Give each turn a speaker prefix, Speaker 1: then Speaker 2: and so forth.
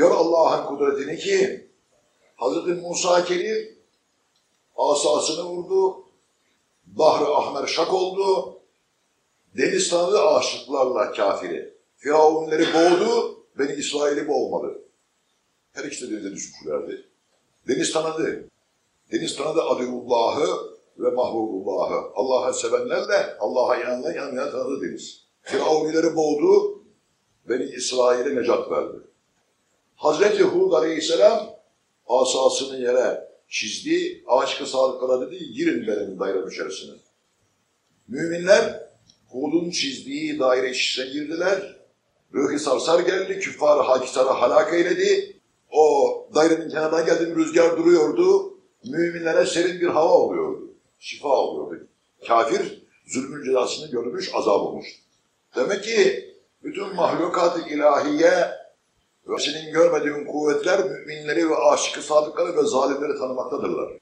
Speaker 1: Gör Allah'ın kudretini ki Hazreti Musa Kerim asasını vurdu. Bahri Ahmer şak oldu. Deniz tanıdı aşıklarla kafiri. Firavunları boğdu, Beni İsrail'i boğmadı. Her ikisi de denize düşmüşlerdi. Deniz tanıdı. Deniz tanıdı Adullah'ı ve Mahbubullah'ı. Allah'ı sevenlerle Allah'a inananlar yanmayan tanıdı deniz. Firavunileri boğdu, Beni İsrail'e necat verdi. Hazreti Hud Aleyhisselam asasını yere çizdi, aşkı sadıklara dedi, girin benim dairem içerisine. Müminler Hud'un çizdiği daire içine girdiler. Ruhi sarsar geldi, küffar hakisarı halak eyledi. O dairenin kenarından geldi, rüzgar duruyordu. Müminlere serin bir hava oluyordu. Şifa oluyordu. Kafir zulmün cezasını görmüş, azap olmuş. Demek ki bütün mahlukat-ı ilahiye ve senin görmediğin kuvvetler müminleri ve aşıkı sadıkları ve zalimleri tanımaktadırlar.